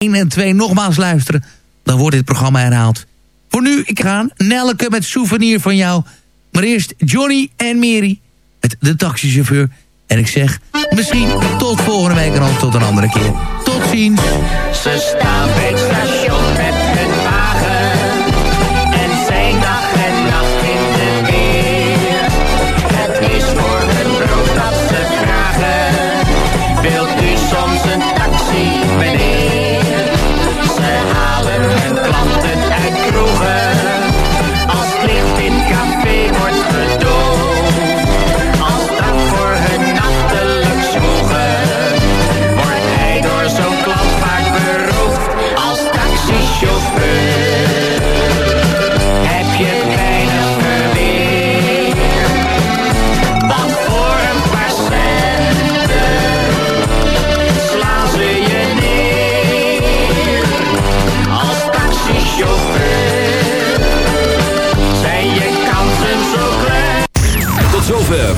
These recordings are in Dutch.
1 en 2 nogmaals luisteren. Dan wordt dit programma herhaald. Voor nu, ik ga Nelke met souvenir van jou. Maar eerst Johnny en Mary met de taxichauffeur. En ik zeg, misschien tot volgende week en dan tot een andere keer. Tot ziens. Ze bij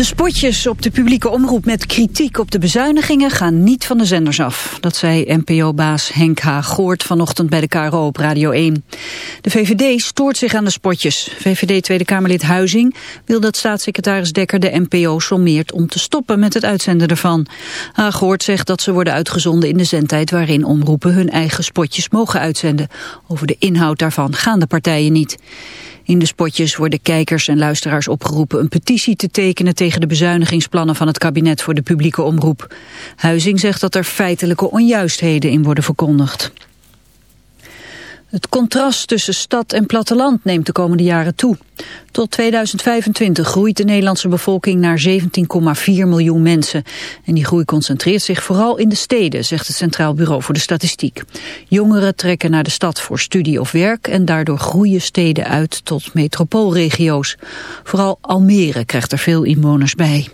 De spotjes op de publieke omroep met kritiek op de bezuinigingen gaan niet van de zenders af. Dat zei NPO-baas Henk H. Goort vanochtend bij de KRO op Radio 1. De VVD stoort zich aan de spotjes. VVD Tweede Kamerlid Huizing wil dat staatssecretaris Dekker de NPO sommeert om te stoppen met het uitzenden ervan. H. Zegt dat ze worden uitgezonden in de zendtijd waarin omroepen hun eigen spotjes mogen uitzenden. Over de inhoud daarvan gaan de partijen niet. In de spotjes worden kijkers en luisteraars opgeroepen een petitie te tekenen tegen de bezuinigingsplannen van het kabinet voor de publieke omroep. Huizing zegt dat er feitelijke onjuistheden in worden verkondigd. Het contrast tussen stad en platteland neemt de komende jaren toe. Tot 2025 groeit de Nederlandse bevolking naar 17,4 miljoen mensen. En die groei concentreert zich vooral in de steden, zegt het Centraal Bureau voor de Statistiek. Jongeren trekken naar de stad voor studie of werk en daardoor groeien steden uit tot metropoolregio's. Vooral Almere krijgt er veel inwoners bij.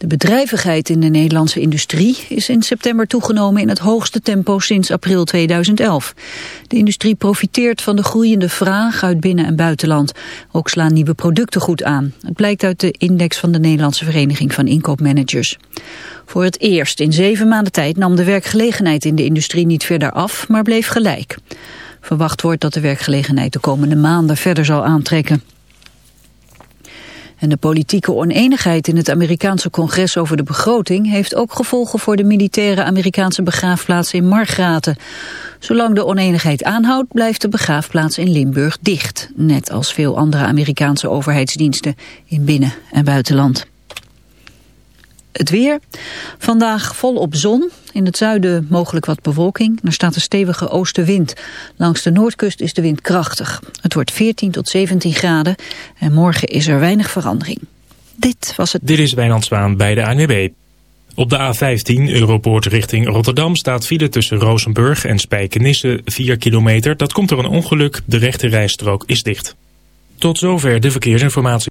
De bedrijvigheid in de Nederlandse industrie is in september toegenomen in het hoogste tempo sinds april 2011. De industrie profiteert van de groeiende vraag uit binnen- en buitenland. Ook slaan nieuwe producten goed aan. Het blijkt uit de index van de Nederlandse Vereniging van Inkoopmanagers. Voor het eerst in zeven maanden tijd nam de werkgelegenheid in de industrie niet verder af, maar bleef gelijk. Verwacht wordt dat de werkgelegenheid de komende maanden verder zal aantrekken. En de politieke oneenigheid in het Amerikaanse congres over de begroting heeft ook gevolgen voor de militaire Amerikaanse begraafplaats in Margraten. Zolang de oneenigheid aanhoudt blijft de begraafplaats in Limburg dicht, net als veel andere Amerikaanse overheidsdiensten in binnen- en buitenland. Het weer. Vandaag volop zon. In het zuiden mogelijk wat bewolking. Er staat een stevige oostenwind. Langs de noordkust is de wind krachtig. Het wordt 14 tot 17 graden. En morgen is er weinig verandering. Dit was het... Dit is Wijnand Zwaan bij de ANWB. Op de A15 Europoort richting Rotterdam staat file tussen Rozenburg en Spijkenisse 4 kilometer. Dat komt door een ongeluk. De rechte rijstrook is dicht. Tot zover de verkeersinformatie.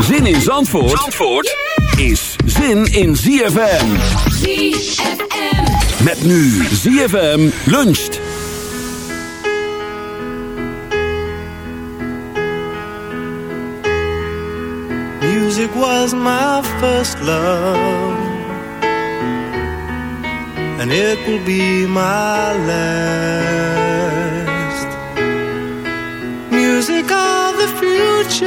Zin in Zandvoort, Zandvoort is zin in ZFM. ZFM. Met nu ZFM luncht. Music was my first love, and it will be my last. Music of the future,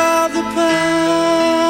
of the past.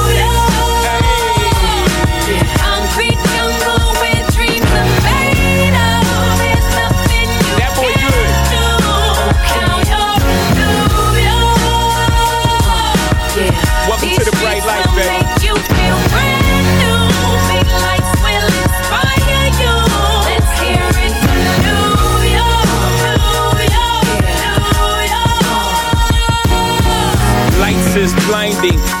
bem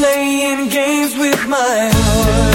Playing games with my heart,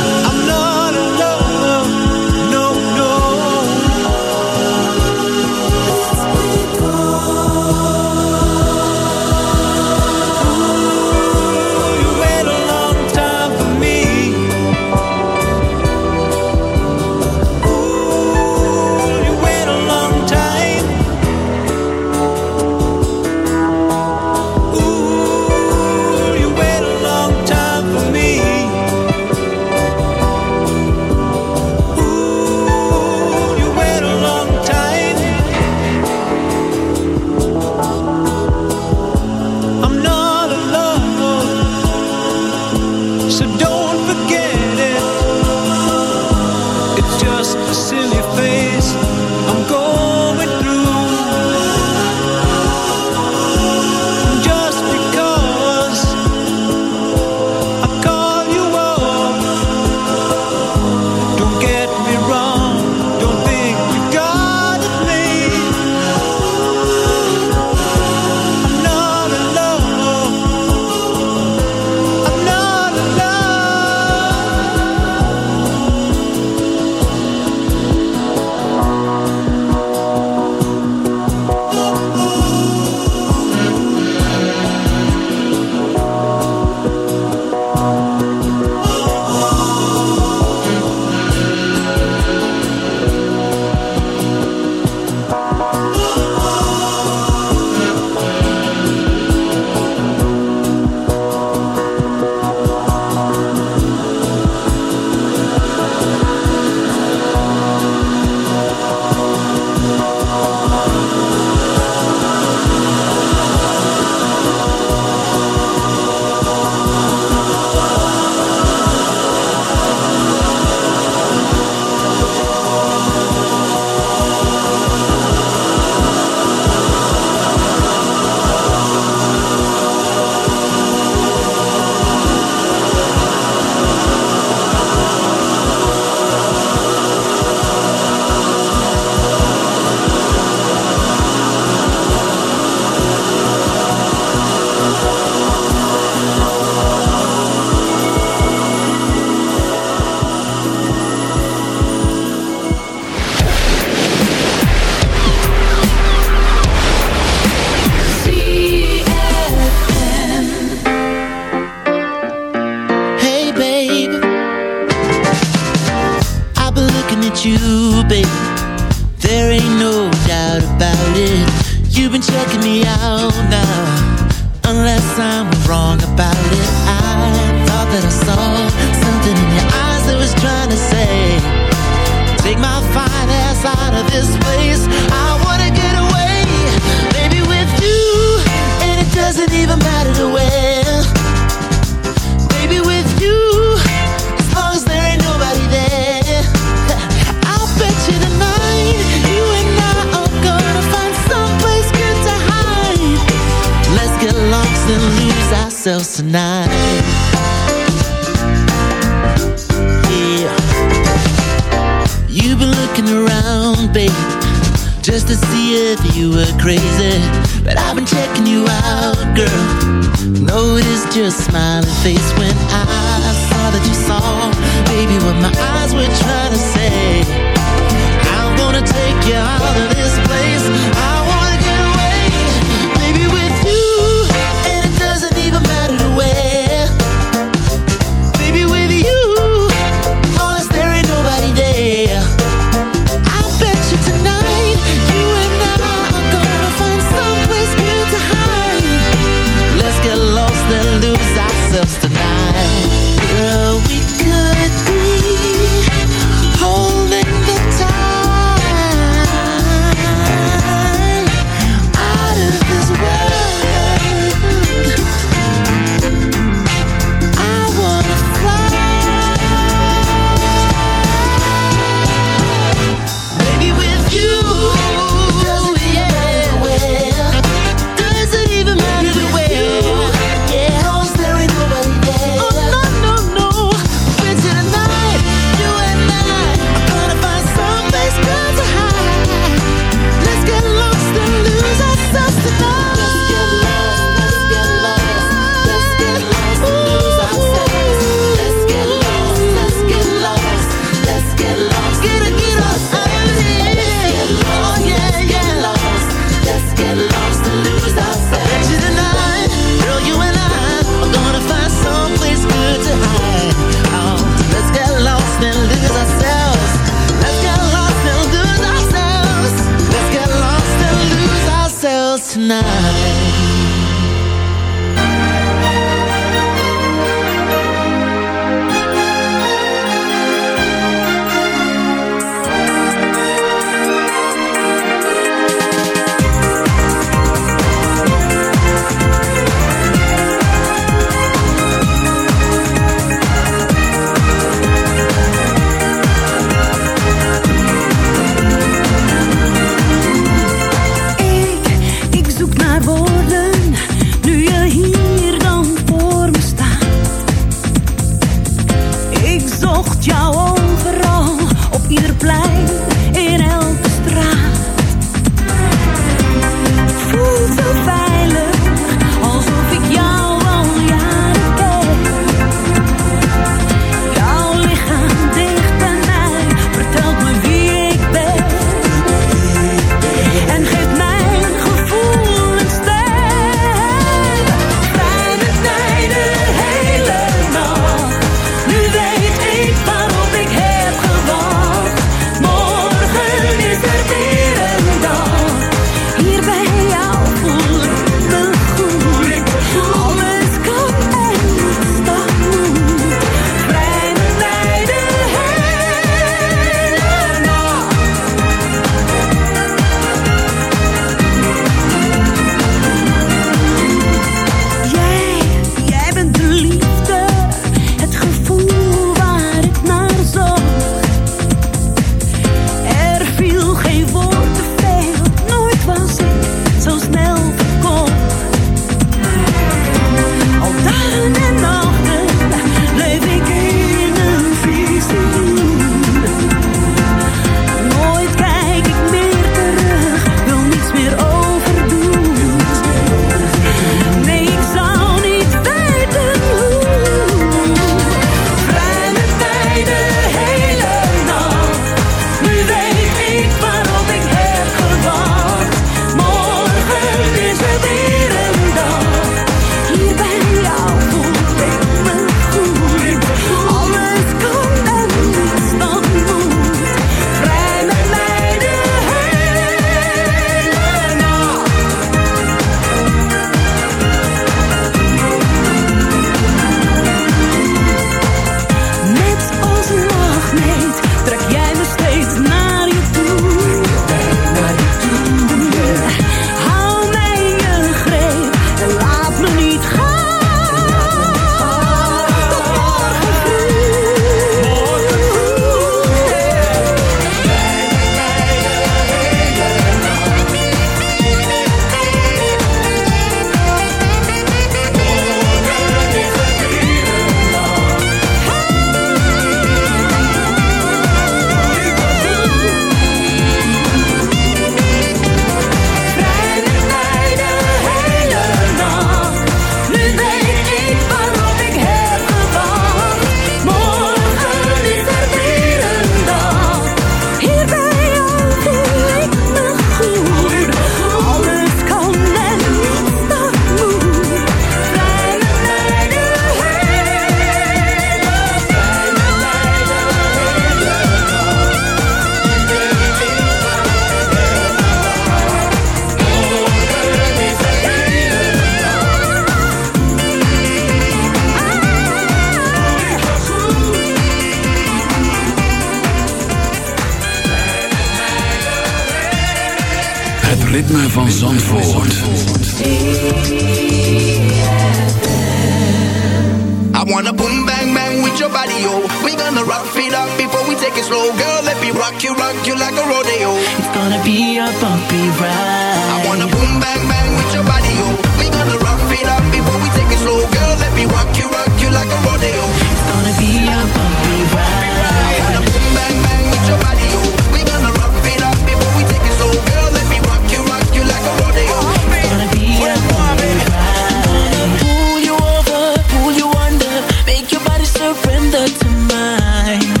surrender to mine.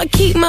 I keep my